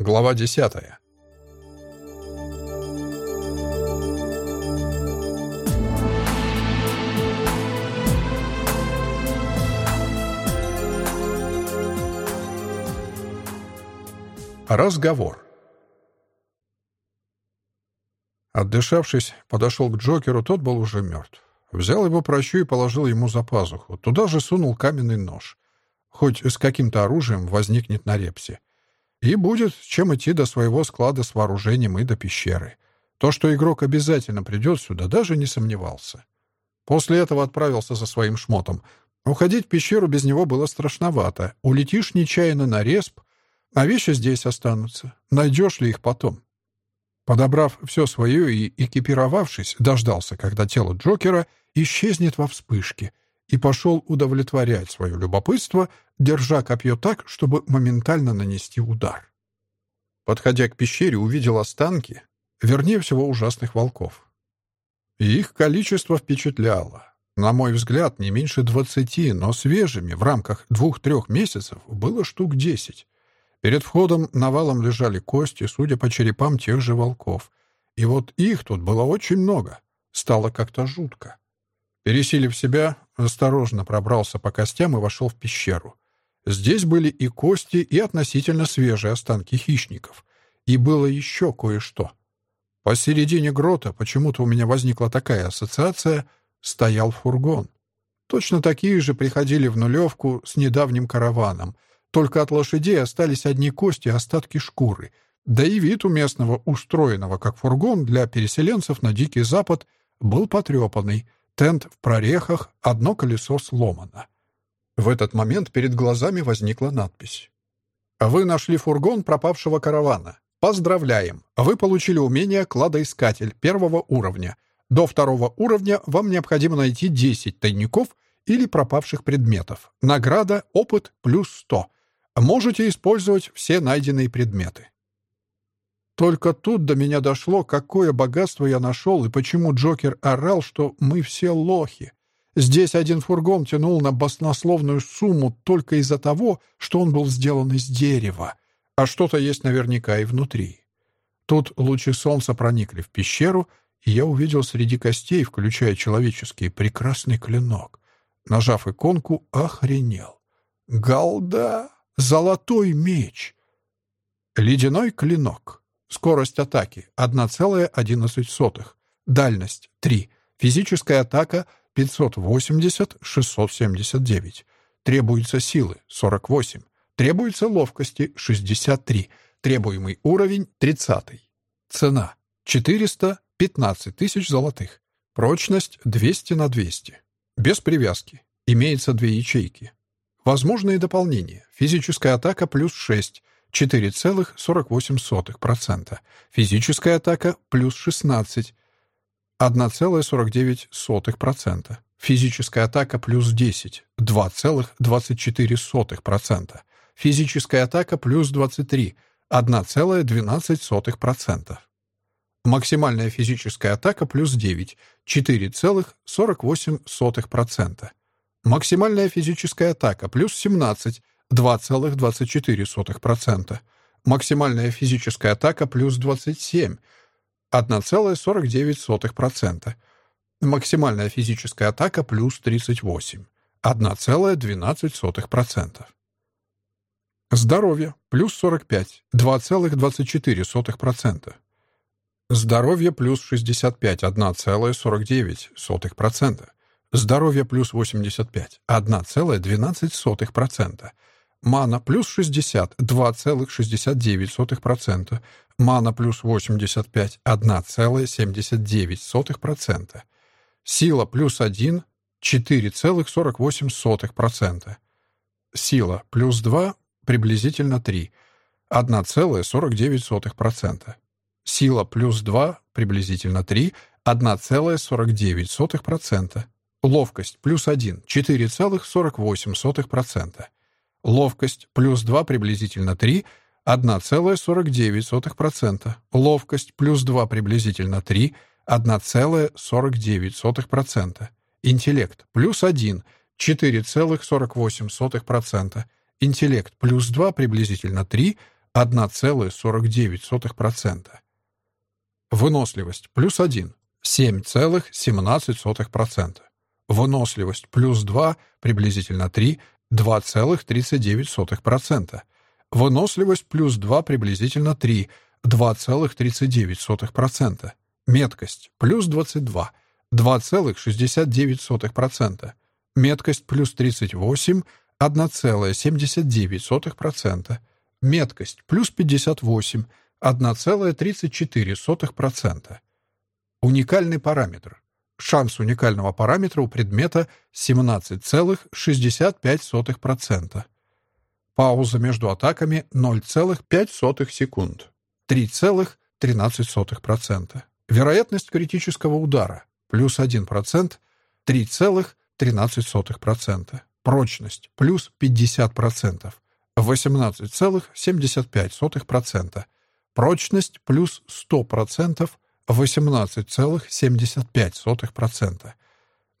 Глава 10. Разговор. Отдышавшись, подошел к Джокеру, тот был уже мертв. Взял его прощу и положил ему за пазуху. Туда же сунул каменный нож. Хоть с каким-то оружием возникнет на репсе. И будет чем идти до своего склада с вооружением и до пещеры. То, что игрок обязательно придет сюда, даже не сомневался. После этого отправился за своим шмотом. Уходить в пещеру без него было страшновато. Улетишь нечаянно на респ, а вещи здесь останутся. Найдешь ли их потом? Подобрав все свое и экипировавшись, дождался, когда тело Джокера исчезнет во вспышке, и пошел удовлетворять свое любопытство, держа копье так, чтобы моментально нанести удар. Подходя к пещере, увидел останки, вернее всего ужасных волков. И их количество впечатляло. На мой взгляд, не меньше двадцати, но свежими в рамках двух-трех месяцев было штук десять. Перед входом навалом лежали кости, судя по черепам тех же волков. И вот их тут было очень много. Стало как-то жутко. Пересилив себя, осторожно пробрался по костям и вошел в пещеру. Здесь были и кости, и относительно свежие останки хищников. И было еще кое-что. Посередине грота, почему-то у меня возникла такая ассоциация, стоял фургон. Точно такие же приходили в нулевку с недавним караваном. Только от лошадей остались одни кости и остатки шкуры. Да и вид у местного, устроенного как фургон для переселенцев на Дикий Запад, был потрепанный — Тент в прорехах, одно колесо сломано. В этот момент перед глазами возникла надпись. «Вы нашли фургон пропавшего каравана. Поздравляем! Вы получили умение «Кладоискатель» первого уровня. До второго уровня вам необходимо найти 10 тайников или пропавших предметов. Награда «Опыт» плюс 100. Можете использовать все найденные предметы. Только тут до меня дошло, какое богатство я нашел и почему Джокер орал, что мы все лохи. Здесь один фургон тянул на баснословную сумму только из-за того, что он был сделан из дерева, а что-то есть наверняка и внутри. Тут лучи солнца проникли в пещеру, и я увидел среди костей, включая человеческий, прекрасный клинок. Нажав иконку, охренел. Галда! Золотой меч! Ледяной клинок. Скорость атаки — 1,11. Дальность — 3. Физическая атака — 580-679. Требуется силы — 48. Требуется ловкости — 63. Требуемый уровень — 30. Цена — 415 тысяч золотых. Прочность — 200 на 200. Без привязки. Имеется две ячейки. Возможные дополнения. Физическая атака плюс 6. 4,48%. Физическая атака плюс 16. 1,49%. Физическая атака плюс 10. 2,24%. Физическая атака плюс 23. 1,12%. Максимальная физическая атака плюс 9. 4,48%. Максимальная физическая атака плюс 17. 2,24%. Максимальная физическая атака плюс 27, 1,49%. Максимальная физическая атака плюс 38, 1,12%. Здоровье плюс 45, 2,24%. Здоровье плюс 65, 1,49%. Здоровье плюс 85, 1,12%. Мана плюс 60 — 2,69%. Мана плюс 85 — 1,79%. Сила плюс 1 — 4,48%. Сила плюс 2 — приблизительно 3 — 1,49%. Сила плюс 2 — приблизительно 3 — 1,49%. Ловкость плюс 1 — 4,48%. Ловкость плюс 2 приблизительно 3, 1,49%. Ловкость плюс 2 приблизительно 3, 1,49%. Интеллект плюс 1, 4,48%. Интеллект плюс 2 приблизительно 3, 1,49%. Выносливость плюс 1 – 7,17%. Выносливость плюс 2 – приблизительно 3 – 2,39%. Выносливость плюс 2 – приблизительно 3 – 2,39%. Меткость плюс 22 – 2,69%. Меткость плюс 38 – 1,79%. Меткость плюс 58 – 1,34%. Уникальный параметр. Шанс уникального параметра у предмета 17,65%. Пауза между атаками 0,5 секунд. 3,13%. Вероятность критического удара плюс 1%, 3,13%. Прочность плюс 50%, 18,75%. Прочность плюс 100%, 18,75%.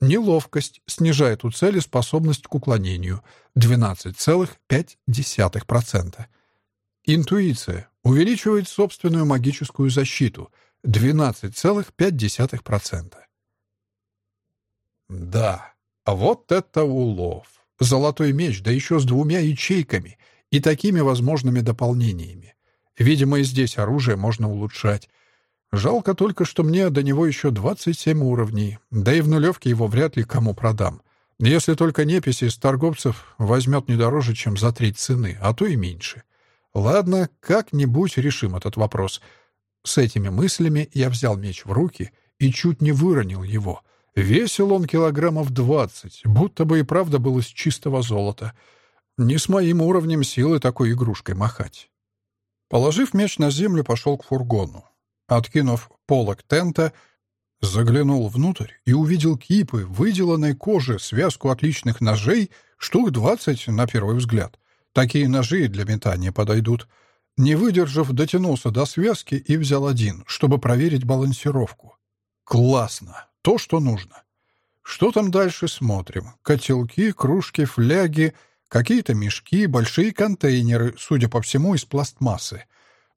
Неловкость снижает у цели способность к уклонению 12,5%. Интуиция увеличивает собственную магическую защиту 12,5%. Да, вот это улов. Золотой меч, да еще с двумя ячейками и такими возможными дополнениями. Видимо, и здесь оружие можно улучшать. Жалко только, что мне до него еще 27 уровней, да и в нулевке его вряд ли кому продам. Если только неписи из торговцев возьмет не дороже, чем за треть цены, а то и меньше. Ладно, как-нибудь решим этот вопрос. С этими мыслями я взял меч в руки и чуть не выронил его. Весил он килограммов двадцать, будто бы и правда был из чистого золота. Не с моим уровнем силы такой игрушкой махать. Положив меч на землю, пошел к фургону. Откинув полок тента, заглянул внутрь и увидел кипы, выделанной кожи, связку отличных ножей, штук двадцать на первый взгляд. Такие ножи для метания подойдут. Не выдержав, дотянулся до связки и взял один, чтобы проверить балансировку. Классно! То, что нужно. Что там дальше смотрим? Котелки, кружки, фляги, какие-то мешки, большие контейнеры, судя по всему, из пластмассы.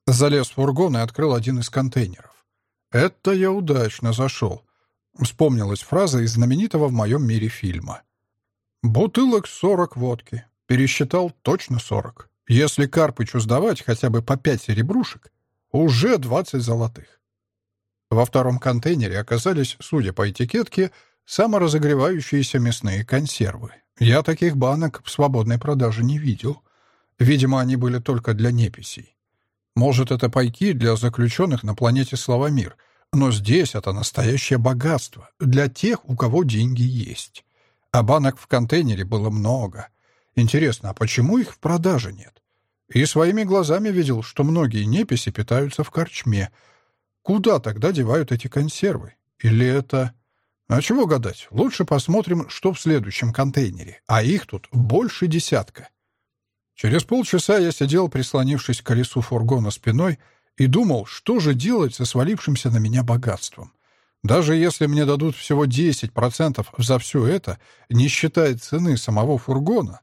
Залез в фургон и открыл один из контейнеров. «Это я удачно зашел», — вспомнилась фраза из знаменитого в моем мире фильма. «Бутылок сорок водки. Пересчитал точно сорок. Если Карпычу сдавать хотя бы по пять серебрушек, уже двадцать золотых». Во втором контейнере оказались, судя по этикетке, саморазогревающиеся мясные консервы. Я таких банок в свободной продаже не видел. Видимо, они были только для неписей. Может, это пайки для заключенных на планете Славомир, но здесь это настоящее богатство для тех, у кого деньги есть. А банок в контейнере было много. Интересно, а почему их в продаже нет? И своими глазами видел, что многие неписи питаются в корчме. Куда тогда девают эти консервы? Или это... А чего гадать? Лучше посмотрим, что в следующем контейнере. А их тут больше десятка. Через полчаса я сидел, прислонившись к колесу фургона спиной, и думал, что же делать со свалившимся на меня богатством. Даже если мне дадут всего 10% за все это, не считая цены самого фургона,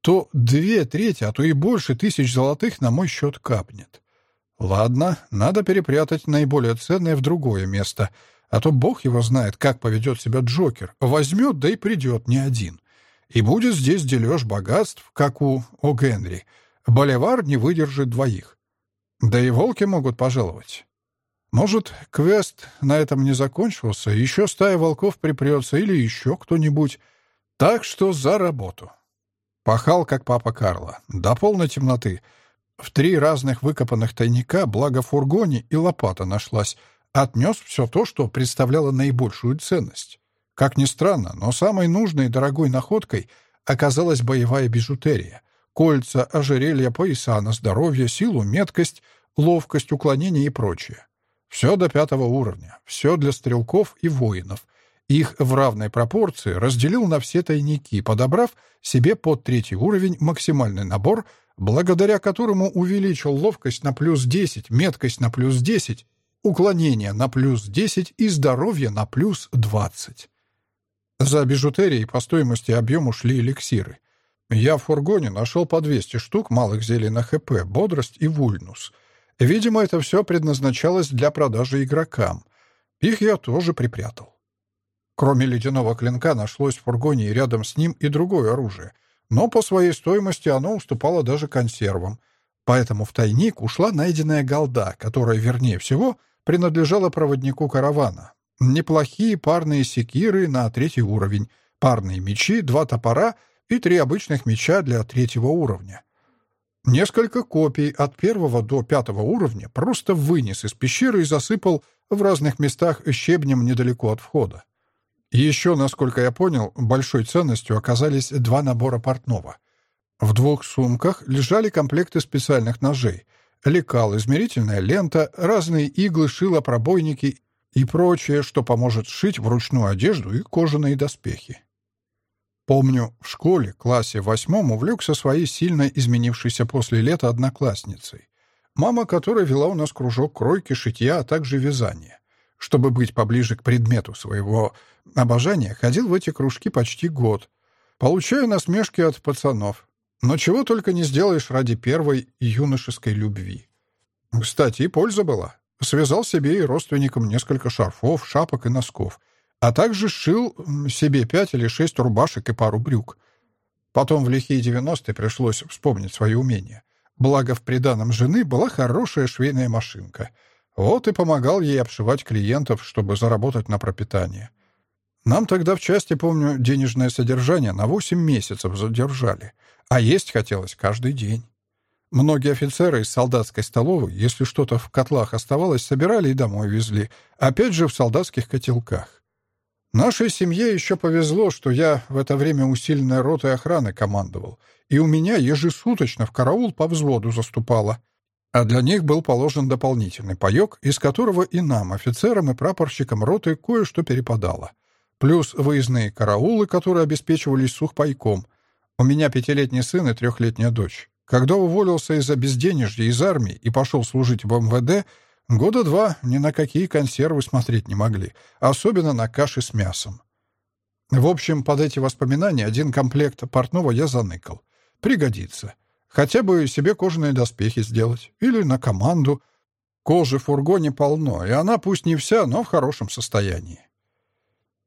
то две трети, а то и больше тысяч золотых на мой счет капнет. Ладно, надо перепрятать наиболее ценное в другое место, а то бог его знает, как поведет себя Джокер. Возьмет, да и придет не один. И будет здесь дележ богатств, как у О. Генри. Боливар не выдержит двоих. Да и волки могут пожаловать. Может, квест на этом не закончился, еще стая волков припрется или еще кто-нибудь. Так что за работу. Пахал, как папа Карла, до полной темноты. В три разных выкопанных тайника, благо фургоне и лопата нашлась, отнес все то, что представляло наибольшую ценность. Как ни странно, но самой нужной и дорогой находкой оказалась боевая бижутерия. Кольца, ожерелья, пояса на здоровье, силу, меткость, ловкость, уклонение и прочее. Все до пятого уровня, все для стрелков и воинов. Их в равной пропорции разделил на все тайники, подобрав себе под третий уровень максимальный набор, благодаря которому увеличил ловкость на плюс 10, меткость на плюс 10, уклонение на плюс 10 и здоровье на плюс 20. За бижутерией по стоимости и объему шли эликсиры. Я в фургоне нашел по 200 штук малых зелий на ХП, бодрость и вульнус. Видимо, это все предназначалось для продажи игрокам. Их я тоже припрятал. Кроме ледяного клинка нашлось в фургоне и рядом с ним и другое оружие. Но по своей стоимости оно уступало даже консервам. Поэтому в тайник ушла найденная голда, которая, вернее всего, принадлежала проводнику каравана. Неплохие парные секиры на третий уровень, парные мечи, два топора — и три обычных меча для третьего уровня. Несколько копий от первого до пятого уровня просто вынес из пещеры и засыпал в разных местах щебнем недалеко от входа. еще, насколько я понял, большой ценностью оказались два набора портного. В двух сумках лежали комплекты специальных ножей, лекал, измерительная лента, разные иглы, шила, пробойники и прочее, что поможет сшить вручную одежду и кожаные доспехи. Помню, в школе, классе восьмом, увлекся своей сильно изменившейся после лета одноклассницей, мама которой вела у нас кружок кройки, шитья, а также вязания. Чтобы быть поближе к предмету своего обожания, ходил в эти кружки почти год, получая насмешки от пацанов. Но чего только не сделаешь ради первой юношеской любви. Кстати, и польза была. Связал себе и родственникам несколько шарфов, шапок и носков — а также сшил себе пять или шесть рубашек и пару брюк. Потом в лихие девяностые пришлось вспомнить свои умения. Благо, в приданом жены была хорошая швейная машинка. Вот и помогал ей обшивать клиентов, чтобы заработать на пропитание. Нам тогда в части, помню, денежное содержание на 8 месяцев задержали, а есть хотелось каждый день. Многие офицеры из солдатской столовой, если что-то в котлах оставалось, собирали и домой везли, опять же в солдатских котелках. Нашей семье еще повезло, что я в это время усиленной ротой охраны командовал, и у меня ежесуточно в караул по взводу заступало. А для них был положен дополнительный паёк, из которого и нам, офицерам и прапорщикам роты, кое-что перепадало. Плюс выездные караулы, которые обеспечивались сухпайком. У меня пятилетний сын и трехлетняя дочь. Когда уволился из-за безденежья из армии и пошел служить в МВД, Года два ни на какие консервы смотреть не могли, особенно на каши с мясом. В общем, под эти воспоминания один комплект портного я заныкал. Пригодится. Хотя бы себе кожаные доспехи сделать. Или на команду. Кожи в фургоне полно, и она пусть не вся, но в хорошем состоянии.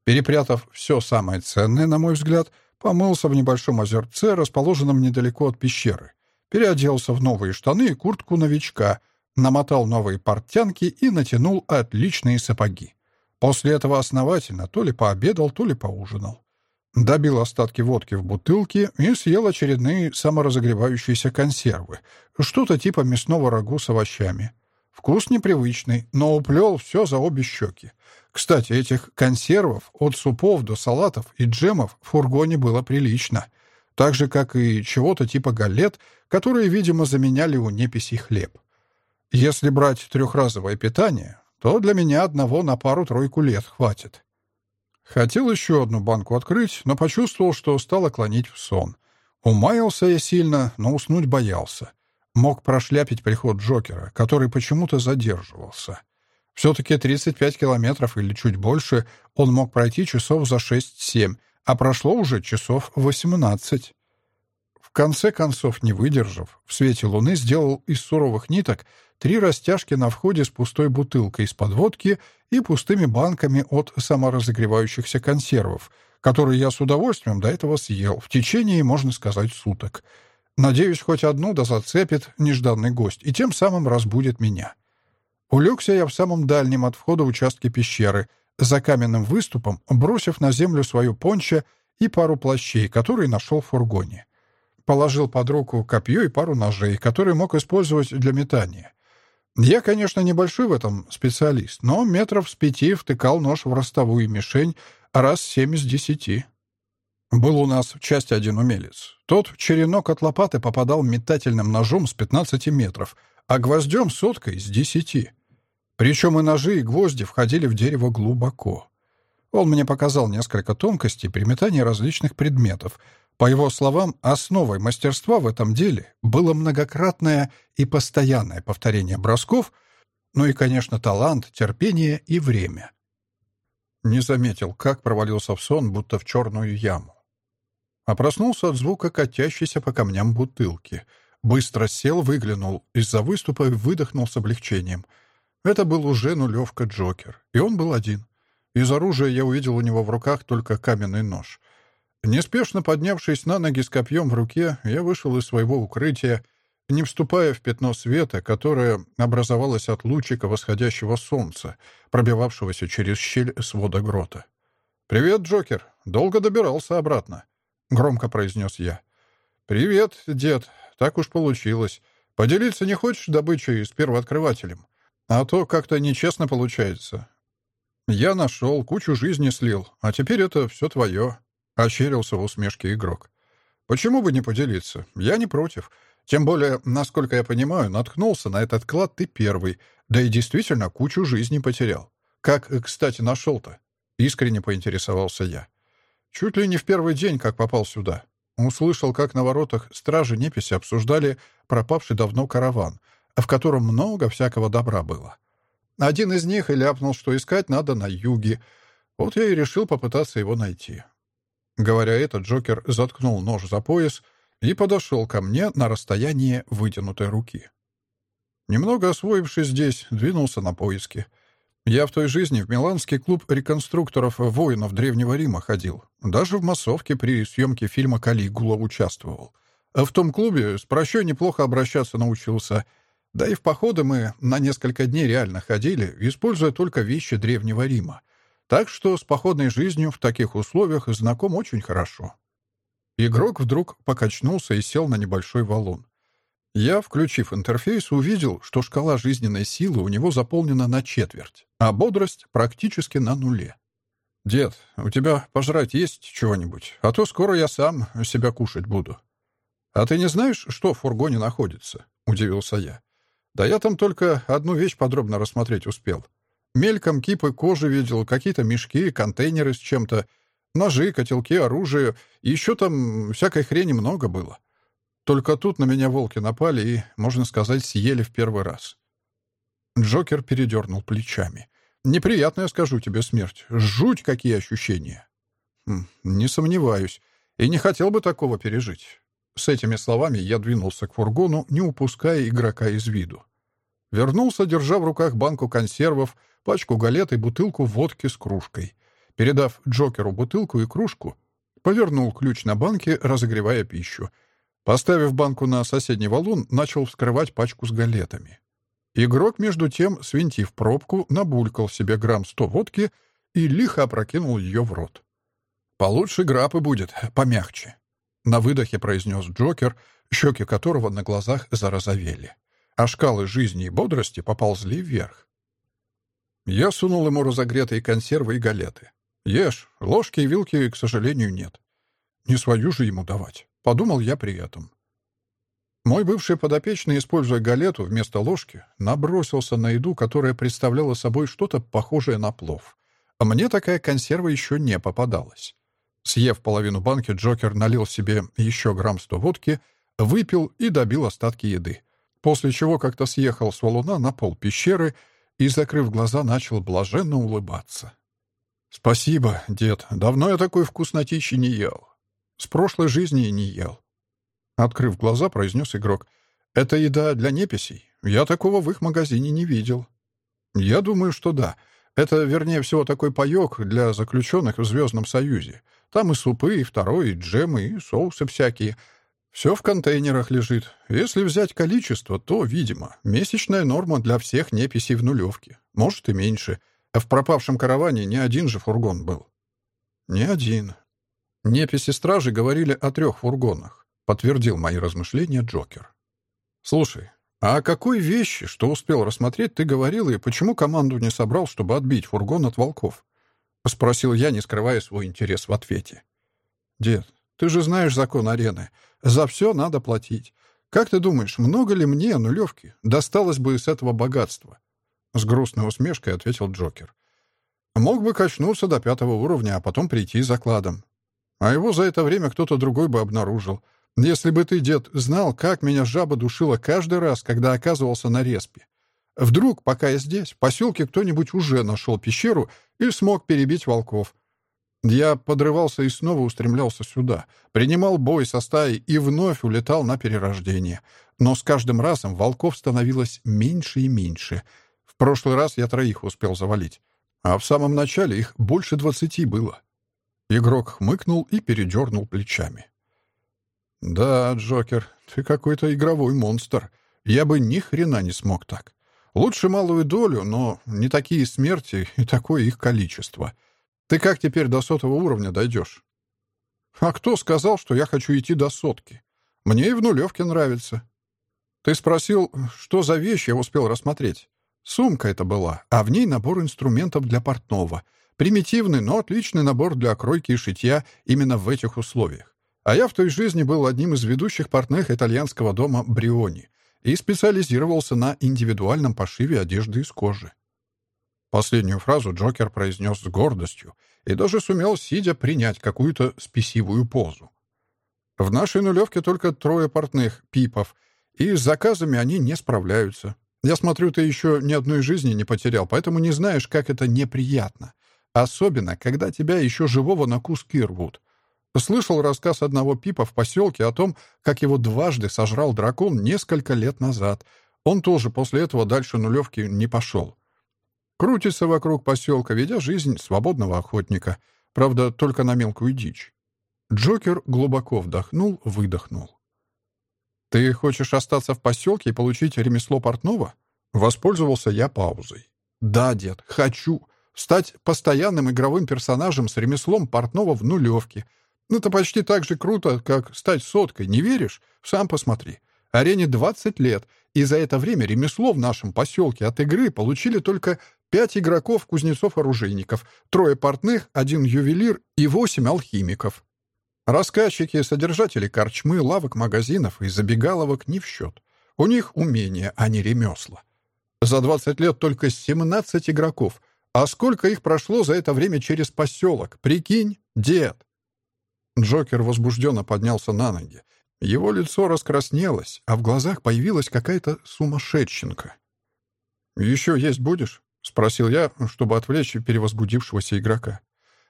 Перепрятав все самое ценное, на мой взгляд, помылся в небольшом озерце, расположенном недалеко от пещеры. Переоделся в новые штаны и куртку новичка — намотал новые портянки и натянул отличные сапоги. После этого основательно то ли пообедал, то ли поужинал. Добил остатки водки в бутылке и съел очередные саморазогревающиеся консервы, что-то типа мясного рагу с овощами. Вкус непривычный, но уплел все за обе щеки. Кстати, этих консервов от супов до салатов и джемов в фургоне было прилично, так же, как и чего-то типа галет, которые, видимо, заменяли у неписей хлеб. Если брать трехразовое питание, то для меня одного на пару-тройку лет хватит. Хотел еще одну банку открыть, но почувствовал, что стало клонить в сон. Умаялся я сильно, но уснуть боялся. Мог прошляпить приход Джокера, который почему-то задерживался. Все-таки 35 километров или чуть больше он мог пройти часов за 6-7, а прошло уже часов 18. В конце концов, не выдержав, в свете луны сделал из суровых ниток три растяжки на входе с пустой бутылкой из-под водки и пустыми банками от саморазогревающихся консервов, которые я с удовольствием до этого съел в течение, можно сказать, суток. Надеюсь, хоть одну да зацепит нежданный гость и тем самым разбудит меня. Улегся я в самом дальнем от входа участке пещеры, за каменным выступом, бросив на землю свою пончо и пару плащей, которые нашел в фургоне. Положил под руку копье и пару ножей, которые мог использовать для метания. Я, конечно, небольшой в этом специалист, но метров с пяти втыкал нож в ростовую мишень раз семь из десяти. Был у нас в части один умелец. Тот черенок от лопаты попадал метательным ножом с 15 метров, а гвоздем соткой с десяти. Причем и ножи, и гвозди входили в дерево глубоко. Он мне показал несколько тонкостей при метании различных предметов — по его словам, основой мастерства в этом деле было многократное и постоянное повторение бросков, ну и, конечно, талант, терпение и время. Не заметил, как провалился в сон, будто в черную яму. а проснулся от звука катящейся по камням бутылки. Быстро сел, выглянул из-за выступа и выдохнул с облегчением. Это был уже нулевка Джокер, и он был один. Из оружия я увидел у него в руках только каменный нож. Неспешно поднявшись на ноги с копьем в руке, я вышел из своего укрытия, не вступая в пятно света, которое образовалось от лучика восходящего солнца, пробивавшегося через щель свода грота. «Привет, Джокер! Долго добирался обратно», — громко произнес я. «Привет, дед. Так уж получилось. Поделиться не хочешь добычей с первооткрывателем? А то как-то нечестно получается. Я нашел, кучу жизни слил, а теперь это все твое», — ощерился в усмешке игрок. «Почему бы не поделиться? Я не против. Тем более, насколько я понимаю, наткнулся на этот клад ты первый, да и действительно кучу жизни потерял. Как, кстати, нашел-то?» Искренне поинтересовался я. Чуть ли не в первый день, как попал сюда. Услышал, как на воротах стражи Неписи обсуждали пропавший давно караван, в котором много всякого добра было. Один из них и ляпнул, что искать надо на юге. Вот я и решил попытаться его найти. Говоря это, Джокер заткнул нож за пояс и подошел ко мне на расстояние вытянутой руки. Немного освоившись здесь, двинулся на поиски. Я в той жизни в Миланский клуб реконструкторов-воинов Древнего Рима ходил. Даже в массовке при съемке фильма «Калигула» участвовал. А в том клубе с прощой неплохо обращаться научился. Да и в походы мы на несколько дней реально ходили, используя только вещи Древнего Рима. Так что с походной жизнью в таких условиях знаком очень хорошо. Игрок вдруг покачнулся и сел на небольшой валун. Я, включив интерфейс, увидел, что шкала жизненной силы у него заполнена на четверть, а бодрость практически на нуле. «Дед, у тебя пожрать есть чего-нибудь? А то скоро я сам себя кушать буду». «А ты не знаешь, что в фургоне находится?» — удивился я. «Да я там только одну вещь подробно рассмотреть успел. Мельком кипы кожи видел, какие-то мешки, контейнеры с чем-то, ножи, котелки, оружие, еще там всякой хрени много было. Только тут на меня волки напали и, можно сказать, съели в первый раз. Джокер передернул плечами. «Неприятная, скажу тебе, смерть. Жуть, какие ощущения!» хм, «Не сомневаюсь. И не хотел бы такого пережить». С этими словами я двинулся к фургону, не упуская игрока из виду. Вернулся, держа в руках банку консервов, пачку галет и бутылку водки с кружкой. Передав Джокеру бутылку и кружку, повернул ключ на банке, разогревая пищу — Поставив банку на соседний валун, начал вскрывать пачку с галетами. Игрок, между тем, свинтив пробку, набулькал себе грамм сто водки и лихо опрокинул ее в рот. «Получше грапы будет, помягче», — на выдохе произнес Джокер, щеки которого на глазах зарозовели, а шкалы жизни и бодрости поползли вверх. Я сунул ему разогретые консервы и галеты. «Ешь, ложки и вилки, к сожалению, нет. Не свою же ему давать». Подумал я при этом. Мой бывший подопечный, используя галету вместо ложки, набросился на еду, которая представляла собой что-то похожее на плов. А мне такая консерва еще не попадалась. Съев половину банки, Джокер налил себе еще грамм сто водки, выпил и добил остатки еды. После чего как-то съехал с валуна на пол пещеры и, закрыв глаза, начал блаженно улыбаться. «Спасибо, дед. Давно я такой вкуснотищи не ел. С прошлой жизни и не ел. Открыв глаза, произнес игрок. «Это еда для неписей. Я такого в их магазине не видел». «Я думаю, что да. Это, вернее всего, такой паёк для заключенных в Звездном Союзе. Там и супы, и второй, и джемы, и соусы всякие. Все в контейнерах лежит. Если взять количество, то, видимо, месячная норма для всех неписей в нулевке. Может и меньше. А в пропавшем караване не один же фургон был». «Не один. Неписи стражи говорили о трех фургонах, подтвердил мои размышления Джокер. Слушай, а о какой вещи, что успел рассмотреть, ты говорил, и почему команду не собрал, чтобы отбить фургон от волков? Спросил я, не скрывая свой интерес в ответе. Дед, ты же знаешь закон арены. За все надо платить. Как ты думаешь, много ли мне, нулевки, досталось бы из этого богатства? С грустной усмешкой ответил Джокер. Мог бы качнуться до пятого уровня, а потом прийти закладом. А его за это время кто-то другой бы обнаружил. Если бы ты, дед, знал, как меня жаба душила каждый раз, когда оказывался на респе. Вдруг, пока я здесь, в поселке кто-нибудь уже нашел пещеру и смог перебить волков. Я подрывался и снова устремлялся сюда, принимал бой со стаей и вновь улетал на перерождение. Но с каждым разом волков становилось меньше и меньше. В прошлый раз я троих успел завалить, а в самом начале их больше двадцати было. Игрок хмыкнул и передернул плечами. «Да, Джокер, ты какой-то игровой монстр. Я бы ни хрена не смог так. Лучше малую долю, но не такие смерти и такое их количество. Ты как теперь до сотого уровня дойдешь? А кто сказал, что я хочу идти до сотки? Мне и в нулевке нравится. Ты спросил, что за вещь я успел рассмотреть. Сумка это была, а в ней набор инструментов для портного. Примитивный, но отличный набор для кройки и шитья именно в этих условиях. А я в той жизни был одним из ведущих портных итальянского дома Бриони и специализировался на индивидуальном пошиве одежды из кожи. Последнюю фразу Джокер произнес с гордостью и даже сумел, сидя, принять какую-то спесивую позу. В нашей нулевке только трое портных, пипов, и с заказами они не справляются. Я смотрю, ты еще ни одной жизни не потерял, поэтому не знаешь, как это неприятно. Особенно, когда тебя еще живого на куски рвут. Слышал рассказ одного пипа в поселке о том, как его дважды сожрал дракон несколько лет назад. Он тоже после этого дальше нулевки не пошел. Крутится вокруг поселка, ведя жизнь свободного охотника. Правда, только на мелкую дичь. Джокер глубоко вдохнул, выдохнул. «Ты хочешь остаться в поселке и получить ремесло портного?» Воспользовался я паузой. «Да, дед, хочу. Стать постоянным игровым персонажем с ремеслом портного в нулевке. Ну, это почти так же круто, как стать соткой, не веришь? Сам посмотри. Арене 20 лет, и за это время ремесло в нашем поселке от игры получили только пять игроков-кузнецов-оружейников, трое портных, один ювелир и восемь алхимиков. Рассказчики, содержатели корчмы, лавок, магазинов и забегаловок не в счет. У них умения, а не ремесла. За 20 лет только 17 игроков. А сколько их прошло за это время через поселок? Прикинь, дед. Джокер возбужденно поднялся на ноги. Его лицо раскраснелось, а в глазах появилась какая-то сумасшедшенка. «Еще есть будешь?» — спросил я, чтобы отвлечь перевозбудившегося игрока.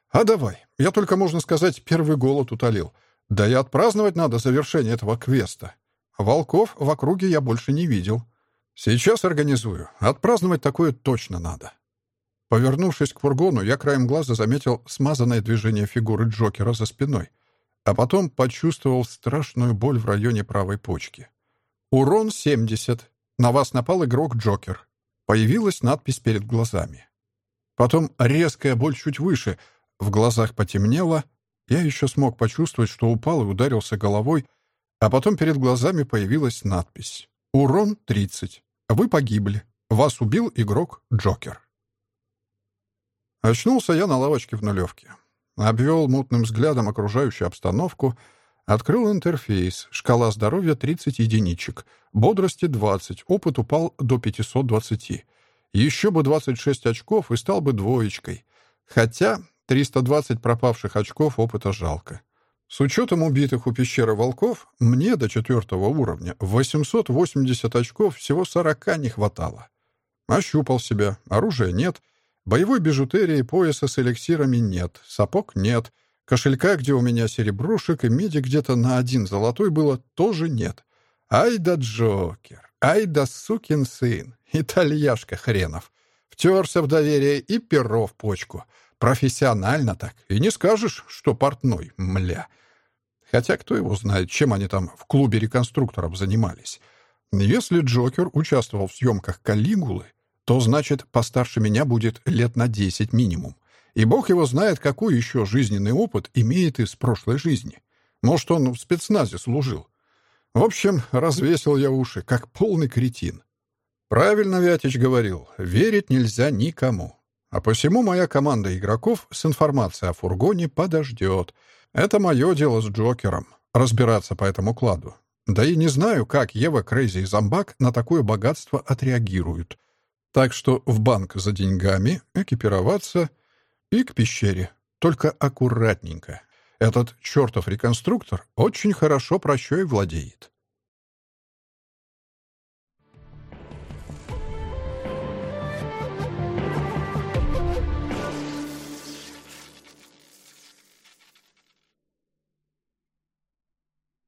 «А давай. Я только, можно сказать, первый голод утолил. Да и отпраздновать надо завершение этого квеста. Волков в округе я больше не видел. Сейчас организую. Отпраздновать такое точно надо». Повернувшись к фургону, я краем глаза заметил смазанное движение фигуры Джокера за спиной, а потом почувствовал страшную боль в районе правой почки. «Урон 70. На вас напал игрок Джокер. Появилась надпись перед глазами. Потом резкая боль чуть выше, в глазах потемнело. Я еще смог почувствовать, что упал и ударился головой, а потом перед глазами появилась надпись. «Урон 30. Вы погибли. Вас убил игрок Джокер». Очнулся я на лавочке в нулевке. Обвел мутным взглядом окружающую обстановку — Открыл интерфейс. Шкала здоровья 30 единичек. Бодрости 20. Опыт упал до 520. Еще бы 26 очков и стал бы двоечкой. Хотя 320 пропавших очков опыта жалко. С учетом убитых у пещеры волков, мне до четвертого уровня 880 очков всего 40 не хватало. Ощупал себя. Оружия нет. Боевой бижутерии, пояса с эликсирами нет. Сапог нет. Кошелька, где у меня серебрушек и меди где-то на один золотой было, тоже нет. Ай да Джокер, ай да сукин сын, итальяшка хренов. Втерся в доверие и перо в почку. Профессионально так. И не скажешь, что портной, мля. Хотя кто его знает, чем они там в клубе реконструкторов занимались. Если Джокер участвовал в съемках «Калигулы», то, значит, постарше меня будет лет на десять минимум. И бог его знает, какой еще жизненный опыт имеет из прошлой жизни. Может, он в спецназе служил. В общем, развесил я уши, как полный кретин. Правильно Вятич говорил, верить нельзя никому. А посему моя команда игроков с информацией о фургоне подождет. Это мое дело с Джокером, разбираться по этому кладу. Да и не знаю, как Ева, Крейзи и Зомбак на такое богатство отреагируют. Так что в банк за деньгами, экипироваться — и к пещере. Только аккуратненько. Этот чертов реконструктор очень хорошо прощой владеет.